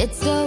it's so